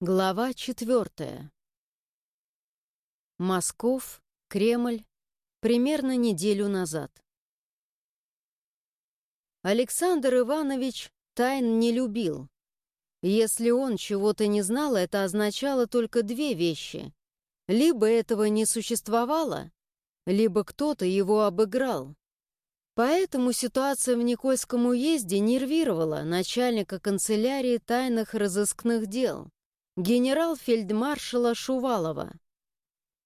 Глава четвертая. Москов, Кремль, примерно неделю назад. Александр Иванович тайн не любил. Если он чего-то не знал, это означало только две вещи. Либо этого не существовало, либо кто-то его обыграл. Поэтому ситуация в Никольском уезде нервировала начальника канцелярии тайных разыскных дел генерал-фельдмаршала Шувалова.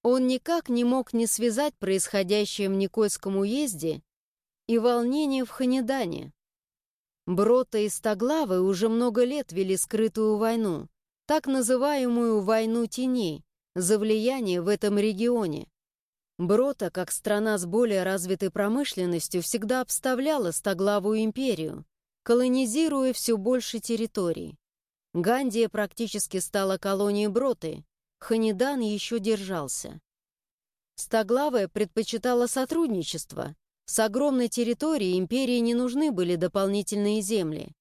Он никак не мог не связать происходящее в Никольском уезде и волнение в Ханедане. Брота и Стоглавы уже много лет вели скрытую войну, так называемую «войну теней», за влияние в этом регионе. Брота, как страна с более развитой промышленностью, всегда обставляла Стоглавую империю, колонизируя все больше территорий. Гандия практически стала колонией Броты, Ханидан еще держался. Стоглавая предпочитала сотрудничество. С огромной территории империи не нужны были дополнительные земли.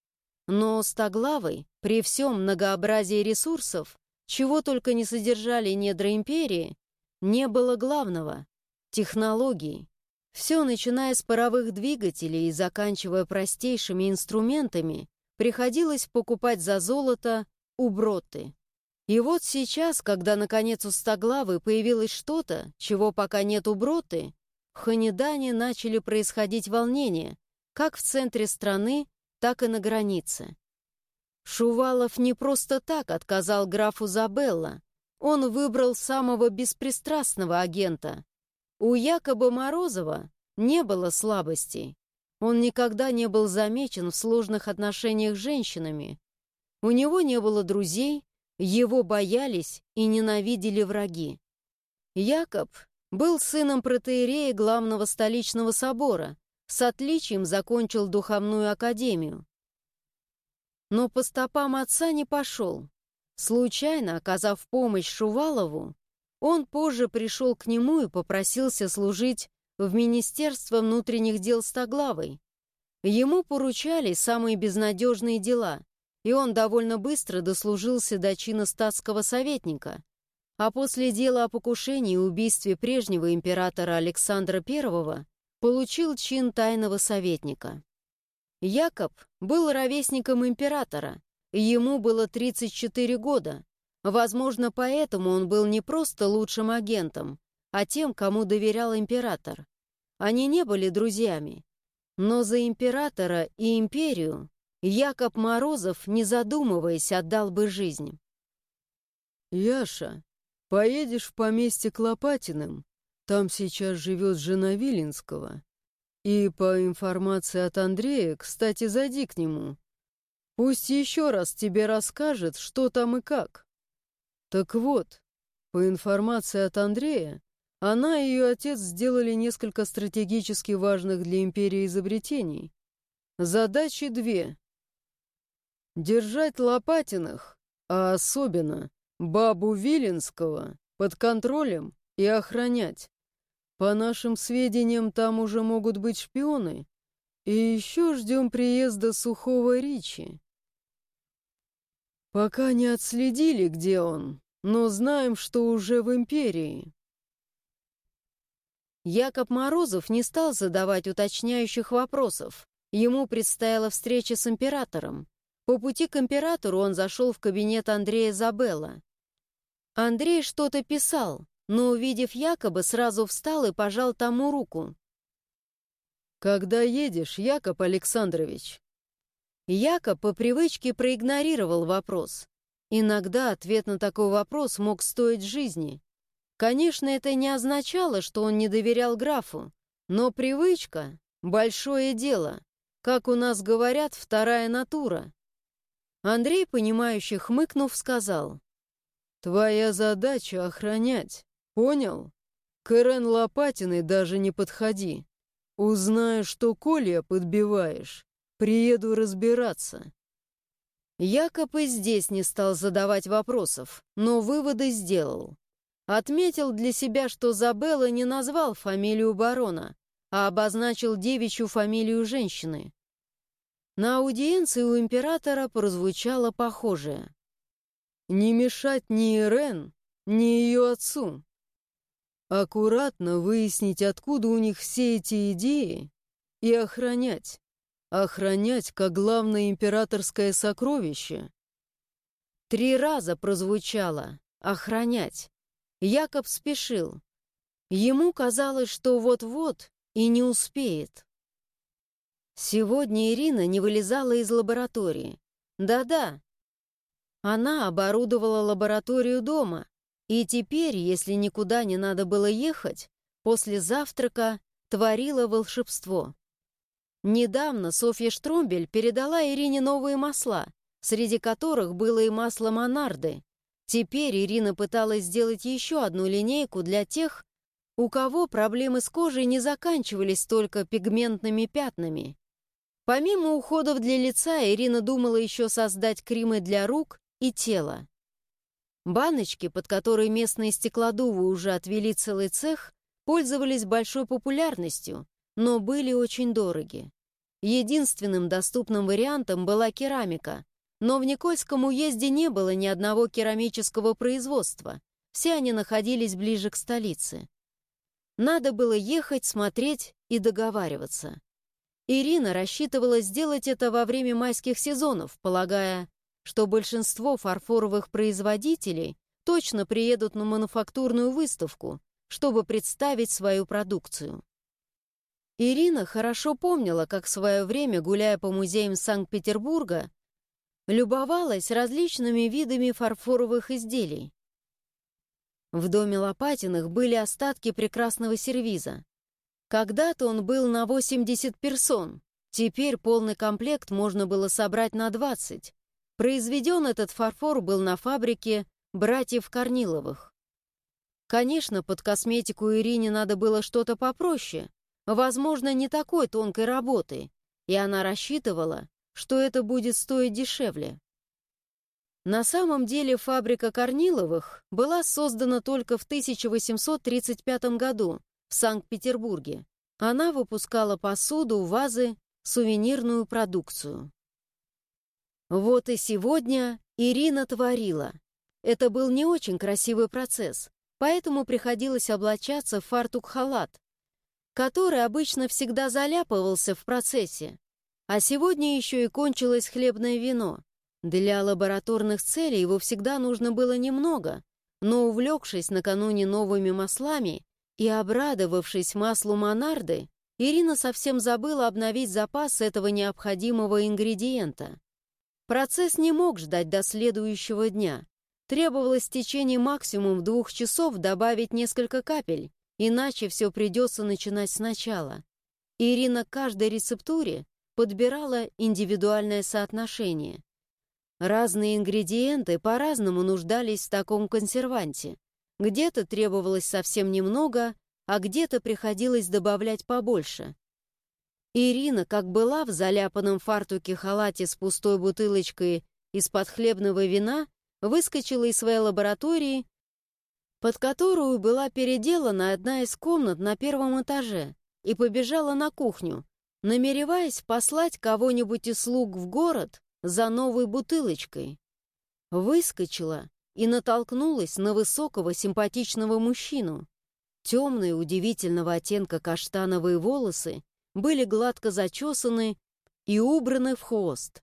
Но Стоглавой, при всем многообразии ресурсов, чего только не содержали недра империи, не было главного — технологий. Все, начиная с паровых двигателей и заканчивая простейшими инструментами, приходилось покупать за золото у Бротты. И вот сейчас, когда наконец у Стоглавы появилось что-то, чего пока нет у Броты, в Ханедане начали происходить волнения, как в центре страны, так и на границе. Шувалов не просто так отказал графу Забелла, он выбрал самого беспристрастного агента. У якобы Морозова не было слабостей. Он никогда не был замечен в сложных отношениях с женщинами. У него не было друзей, его боялись и ненавидели враги. Якоб был сыном протеерея главного столичного собора, с отличием закончил духовную академию. Но по стопам отца не пошел. Случайно, оказав помощь Шувалову, он позже пришел к нему и попросился служить в Министерство внутренних дел Стоглавой. Ему поручали самые безнадежные дела, и он довольно быстро дослужился до чина статского советника. А после дела о покушении и убийстве прежнего императора Александра I получил чин тайного советника. Якоб был ровесником императора, ему было 34 года. Возможно, поэтому он был не просто лучшим агентом, а тем, кому доверял император. Они не были друзьями. Но за императора и империю Якоб Морозов, не задумываясь, отдал бы жизнь. «Яша, поедешь в поместье к Лопатиным. Там сейчас живет жена Виленского. И по информации от Андрея, кстати, зайди к нему. Пусть еще раз тебе расскажет, что там и как. Так вот, по информации от Андрея, она и ее отец сделали несколько стратегически важных для империи изобретений. Задачи две. Держать Лопатиных, а особенно бабу Виленского, под контролем и охранять. По нашим сведениям, там уже могут быть шпионы. И еще ждем приезда сухого Ричи. Пока не отследили, где он, но знаем, что уже в империи. Якоб Морозов не стал задавать уточняющих вопросов. Ему предстояла встреча с императором. По пути к императору он зашел в кабинет Андрея Забелла. Андрей что-то писал, но, увидев Якоба, сразу встал и пожал тому руку. «Когда едешь, Якоб Александрович?» Якоб по привычке проигнорировал вопрос. Иногда ответ на такой вопрос мог стоить жизни. Конечно, это не означало, что он не доверял графу, но привычка — большое дело. Как у нас говорят, вторая натура. Андрей, понимающе хмыкнув, сказал. «Твоя задача — охранять, понял? К Ирен Лопатиной даже не подходи. Узнаю, что Колья подбиваешь, приеду разбираться». Якоб и здесь не стал задавать вопросов, но выводы сделал. Отметил для себя, что Забелла не назвал фамилию барона, а обозначил девичью фамилию женщины. На аудиенции у императора прозвучало похожее. не мешать ни Ирен, ни ее отцу. Аккуратно выяснить, откуда у них все эти идеи, и охранять. Охранять как главное императорское сокровище. Три раза прозвучало «охранять». Якоб спешил. Ему казалось, что вот-вот и не успеет. Сегодня Ирина не вылезала из лаборатории. Да-да. Она оборудовала лабораторию дома, и теперь, если никуда не надо было ехать, после завтрака творила волшебство. Недавно Софья Штромбель передала Ирине новые масла, среди которых было и масло Монарды. Теперь Ирина пыталась сделать еще одну линейку для тех, у кого проблемы с кожей не заканчивались только пигментными пятнами. Помимо уходов для лица, Ирина думала еще создать кремы для рук и тела. Баночки, под которые местные стеклодувы уже отвели целый цех, пользовались большой популярностью, но были очень дороги. Единственным доступным вариантом была керамика, но в Никольском уезде не было ни одного керамического производства, все они находились ближе к столице. Надо было ехать, смотреть и договариваться. Ирина рассчитывала сделать это во время майских сезонов, полагая, что большинство фарфоровых производителей точно приедут на мануфактурную выставку, чтобы представить свою продукцию. Ирина хорошо помнила, как в свое время, гуляя по музеям Санкт-Петербурга, любовалась различными видами фарфоровых изделий. В доме Лопатиных были остатки прекрасного сервиза. Когда-то он был на 80 персон, теперь полный комплект можно было собрать на 20, Произведен этот фарфор был на фабрике братьев Корниловых. Конечно, под косметику Ирине надо было что-то попроще, возможно, не такой тонкой работы, и она рассчитывала, что это будет стоить дешевле. На самом деле фабрика Корниловых была создана только в 1835 году в Санкт-Петербурге. Она выпускала посуду, вазы, сувенирную продукцию. Вот и сегодня Ирина творила. Это был не очень красивый процесс, поэтому приходилось облачаться в фартук-халат, который обычно всегда заляпывался в процессе. А сегодня еще и кончилось хлебное вино. Для лабораторных целей его всегда нужно было немного, но увлекшись накануне новыми маслами и обрадовавшись маслу Монарды, Ирина совсем забыла обновить запас этого необходимого ингредиента. Процесс не мог ждать до следующего дня. Требовалось в течение максимум двух часов добавить несколько капель, иначе все придется начинать сначала. Ирина каждой рецептуре подбирала индивидуальное соотношение. Разные ингредиенты по-разному нуждались в таком консерванте. Где-то требовалось совсем немного, а где-то приходилось добавлять побольше. Ирина, как была в заляпанном фартуке халате с пустой бутылочкой из-под хлебного вина, выскочила из своей лаборатории, под которую была переделана одна из комнат на первом этаже, и побежала на кухню, намереваясь послать кого-нибудь из слуг в город за новой бутылочкой. Выскочила и натолкнулась на высокого симпатичного мужчину. Темные, удивительного оттенка каштановые волосы были гладко зачесаны и убраны в хвост.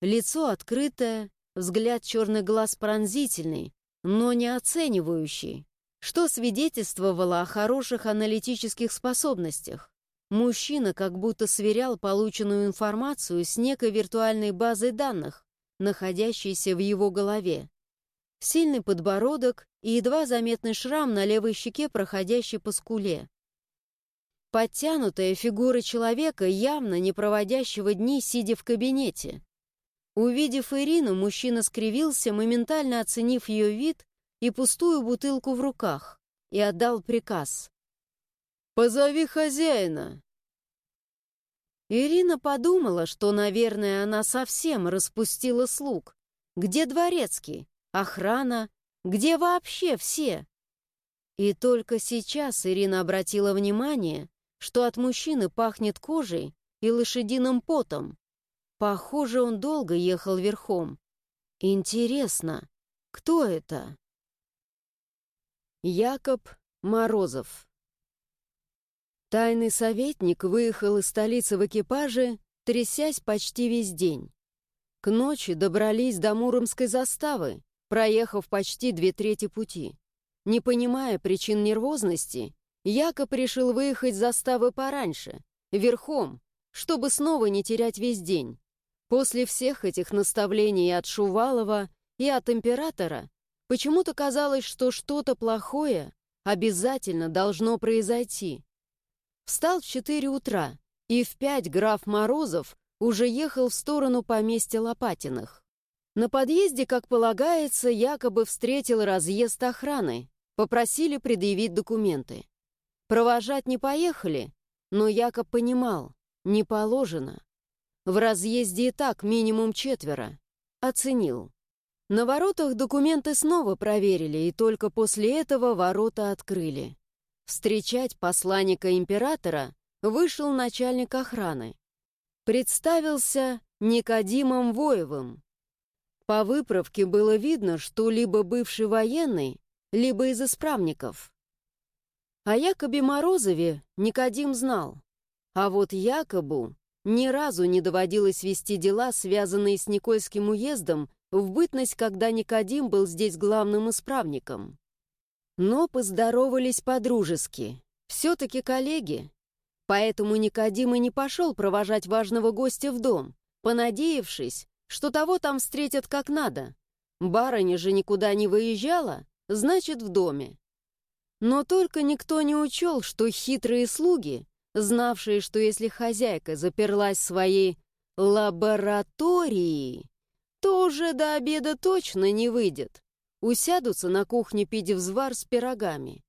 Лицо открытое, взгляд черный глаз пронзительный, но не оценивающий, что свидетельствовало о хороших аналитических способностях. Мужчина как будто сверял полученную информацию с некой виртуальной базой данных, находящейся в его голове. Сильный подбородок и едва заметный шрам на левой щеке, проходящий по скуле. Подтянутая фигура человека, явно не проводящего дни, сидя в кабинете. Увидев Ирину, мужчина скривился, моментально оценив ее вид и пустую бутылку в руках, и отдал приказ. «Позови хозяина!» Ирина подумала, что, наверное, она совсем распустила слуг. Где дворецкий? Охрана? Где вообще все? И только сейчас Ирина обратила внимание, что от мужчины пахнет кожей и лошадиным потом. Похоже, он долго ехал верхом. Интересно, Кто это? Якоб Морозов. Тайный советник выехал из столицы в экипаже, трясясь почти весь день. К ночи добрались до Муромской заставы, проехав почти две трети пути. Не понимая причин нервозности, Якоб решил выехать с заставы пораньше, верхом, чтобы снова не терять весь день. После всех этих наставлений от Шувалова и от императора почему-то казалось, что что-то плохое обязательно должно произойти. Встал в четыре утра, и в пять граф Морозов уже ехал в сторону поместья Лопатиных. На подъезде, как полагается, якобы встретил разъезд охраны, попросили предъявить документы. Провожать не поехали, но Якоб понимал, не положено. В разъезде и так минимум четверо. Оценил. На воротах документы снова проверили, и только после этого ворота открыли. Встречать посланника императора вышел начальник охраны. Представился Никодимом Воевым. По выправке было видно, что либо бывший военный, либо из исправников. О Якобе Морозове Никодим знал, а вот Якобу ни разу не доводилось вести дела, связанные с Никольским уездом, в бытность, когда Никодим был здесь главным исправником. Но поздоровались по-дружески. Все-таки коллеги. Поэтому Никодим и не пошел провожать важного гостя в дом, понадеявшись, что того там встретят как надо. Барыня же никуда не выезжала, значит, в доме. Но только никто не учел, что хитрые слуги знавшие, что если хозяйка заперлась в своей лаборатории, то уже до обеда точно не выйдет. Усядутся на кухне пить взвар с пирогами.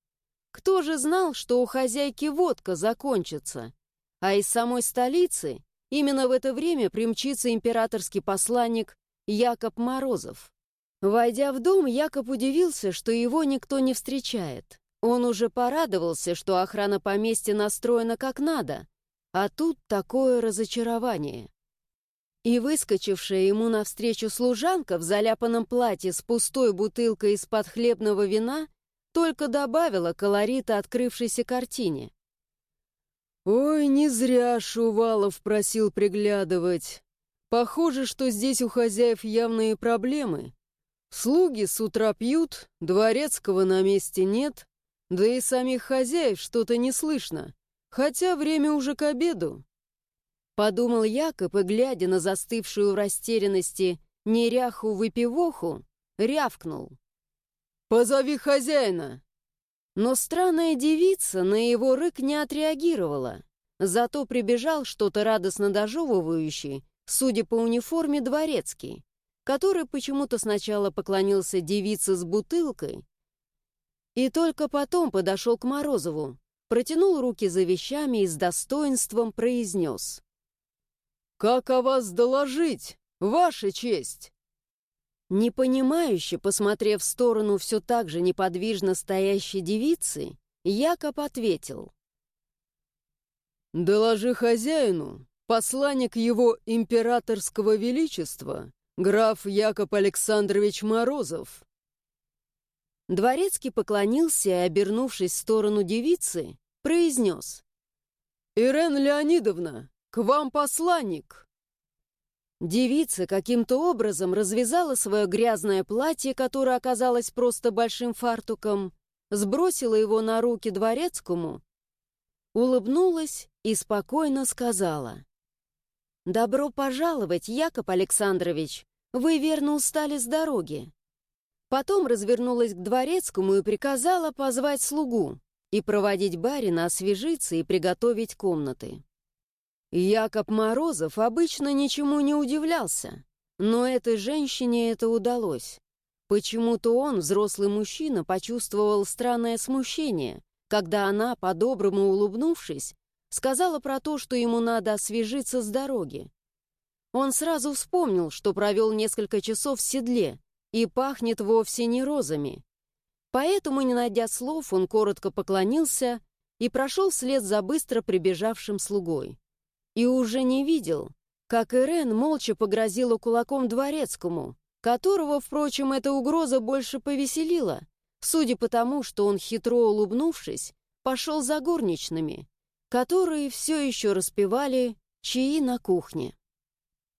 Кто же знал, что у хозяйки водка закончится? А из самой столицы именно в это время примчится императорский посланник Якоб Морозов. Войдя в дом, Якоб удивился, что его никто не встречает. Он уже порадовался, что охрана поместья настроена как надо, а тут такое разочарование. И выскочившая ему навстречу служанка в заляпанном платье с пустой бутылкой из-под хлебного вина только добавила колорита открывшейся картине. «Ой, не зря Шувалов просил приглядывать. Похоже, что здесь у хозяев явные проблемы. Слуги с утра пьют, дворецкого на месте нет, да и самих хозяев что-то не слышно, хотя время уже к обеду. Подумал Якоб и, глядя на застывшую в растерянности неряху-выпивоху, рявкнул. «Позови хозяина!» Но странная девица на его рык не отреагировала. Зато прибежал что-то радостно дожевывающий, судя по униформе, дворецкий, который почему-то сначала поклонился девице с бутылкой, и только потом подошел к Морозову, протянул руки за вещами и с достоинством произнес. «Как о вас доложить, ваша честь?» Непонимающе, посмотрев в сторону все так же неподвижно стоящей девицы, Якоб ответил. «Доложи хозяину, посланник его императорского величества, граф Якоб Александрович Морозов». Дворецкий поклонился и, обернувшись в сторону девицы, произнес. «Ирен Леонидовна, к вам посланник!» Девица каким-то образом развязала свое грязное платье, которое оказалось просто большим фартуком, сбросила его на руки дворецкому, улыбнулась и спокойно сказала. «Добро пожаловать, Якоб Александрович! Вы верно устали с дороги. Потом развернулась к дворецкому и приказала позвать слугу и проводить барина освежиться и приготовить комнаты. Якоб Морозов обычно ничему не удивлялся, но этой женщине это удалось. Почему-то он, взрослый мужчина, почувствовал странное смущение, когда она, по-доброму улыбнувшись, сказала про то, что ему надо освежиться с дороги. Он сразу вспомнил, что провел несколько часов в седле, и пахнет вовсе не розами. Поэтому, не найдя слов, он коротко поклонился и прошел вслед за быстро прибежавшим слугой. И уже не видел, как Ирен молча погрозила кулаком дворецкому, которого, впрочем, эта угроза больше повеселила, судя по тому, что он, хитро улыбнувшись, пошел за горничными, которые все еще распевали чаи на кухне.